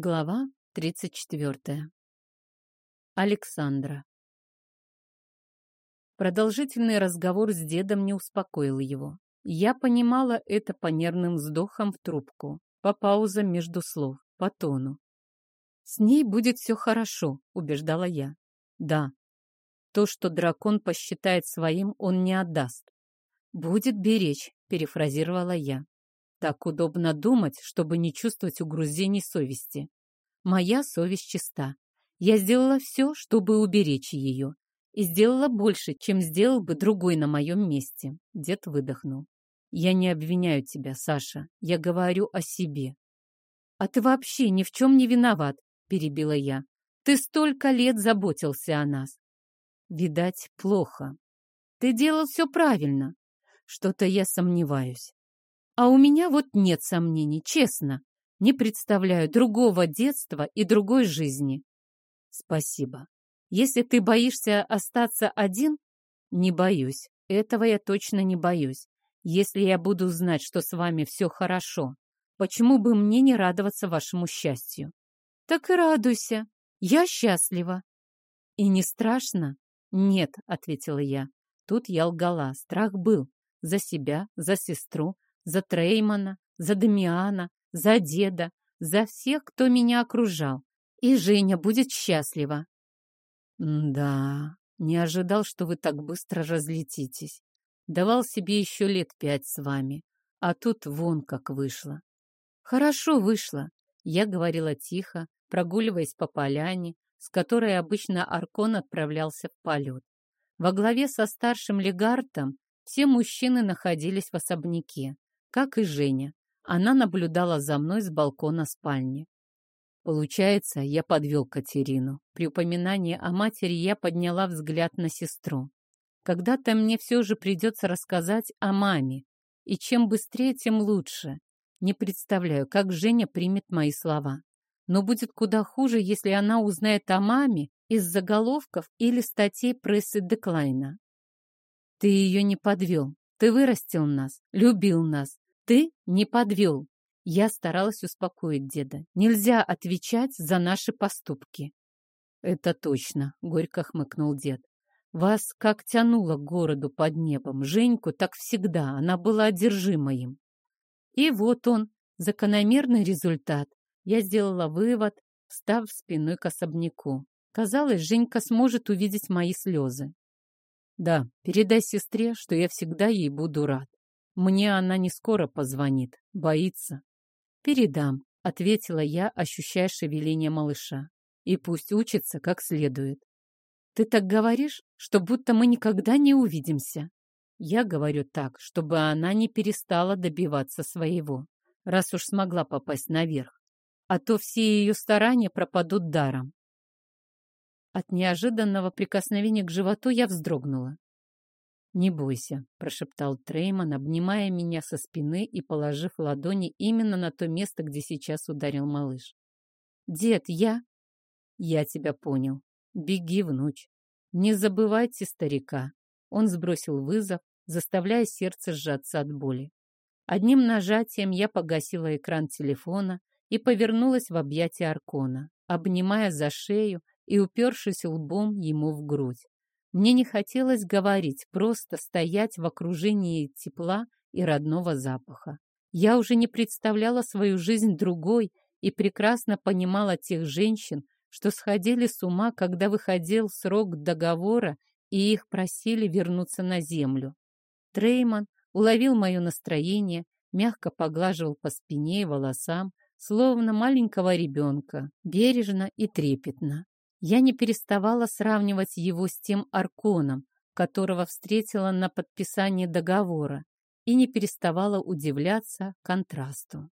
Глава 34. Александра. Продолжительный разговор с дедом не успокоил его. Я понимала это по нервным вздохам в трубку, по паузам между слов, по тону. «С ней будет все хорошо», — убеждала я. «Да, то, что дракон посчитает своим, он не отдаст. Будет беречь», — перефразировала я. Так удобно думать, чтобы не чувствовать угрызений совести. Моя совесть чиста. Я сделала все, чтобы уберечь ее. И сделала больше, чем сделал бы другой на моем месте. Дед выдохнул. Я не обвиняю тебя, Саша. Я говорю о себе. А ты вообще ни в чем не виноват, перебила я. Ты столько лет заботился о нас. Видать, плохо. Ты делал все правильно. Что-то я сомневаюсь. А у меня вот нет сомнений, честно. Не представляю другого детства и другой жизни. Спасибо. Если ты боишься остаться один, не боюсь. Этого я точно не боюсь. Если я буду знать, что с вами все хорошо, почему бы мне не радоваться вашему счастью? Так и радуйся. Я счастлива. И не страшно? Нет, ответила я. Тут я лгала. Страх был. За себя, за сестру, за Треймана, за Дамиана, за деда, за всех, кто меня окружал. И Женя будет счастлива. Да, не ожидал, что вы так быстро разлетитесь. Давал себе еще лет пять с вами, а тут вон как вышло. Хорошо вышло, я говорила тихо, прогуливаясь по поляне, с которой обычно Аркон отправлялся в полет. Во главе со старшим легартом все мужчины находились в особняке как и Женя. Она наблюдала за мной с балкона спальни. Получается, я подвел Катерину. При упоминании о матери я подняла взгляд на сестру. Когда-то мне все же придется рассказать о маме. И чем быстрее, тем лучше. Не представляю, как Женя примет мои слова. Но будет куда хуже, если она узнает о маме из заголовков или статей прессы Деклайна. Ты ее не подвел. Ты вырастил нас, любил нас. Ты не подвел. Я старалась успокоить деда. Нельзя отвечать за наши поступки. Это точно, горько хмыкнул дед. Вас как тянуло к городу под небом. Женьку так всегда, она была одержима им. И вот он, закономерный результат. Я сделала вывод, встав спиной к особняку. Казалось, Женька сможет увидеть мои слезы. Да, передай сестре, что я всегда ей буду рад. Мне она не скоро позвонит, боится. Передам, ответила я, ощущая шевеление малыша. И пусть учится как следует. Ты так говоришь, что будто мы никогда не увидимся. Я говорю так, чтобы она не перестала добиваться своего, раз уж смогла попасть наверх. А то все ее старания пропадут даром. От неожиданного прикосновения к животу я вздрогнула. «Не бойся», — прошептал Трейман, обнимая меня со спины и положив ладони именно на то место, где сейчас ударил малыш. «Дед, я...» «Я тебя понял. Беги в ночь. Не забывайте старика». Он сбросил вызов, заставляя сердце сжаться от боли. Одним нажатием я погасила экран телефона и повернулась в объятия Аркона, обнимая за шею и упершись лбом ему в грудь. Мне не хотелось говорить, просто стоять в окружении тепла и родного запаха. Я уже не представляла свою жизнь другой и прекрасно понимала тех женщин, что сходили с ума, когда выходил срок договора и их просили вернуться на землю. Трейман уловил мое настроение, мягко поглаживал по спине и волосам, словно маленького ребенка, бережно и трепетно. Я не переставала сравнивать его с тем Арконом, которого встретила на подписании договора, и не переставала удивляться контрасту.